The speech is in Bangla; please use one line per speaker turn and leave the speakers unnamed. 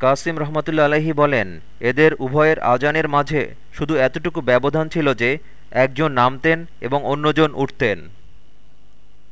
কাসিম রহমতুল্লা আলহি বলেন, এদের উভয়ের আজানের মাঝে শুধু এতটুকু ব্যবধান ছিল যে একজন নামতেন এবং অন্যজন উঠতেন।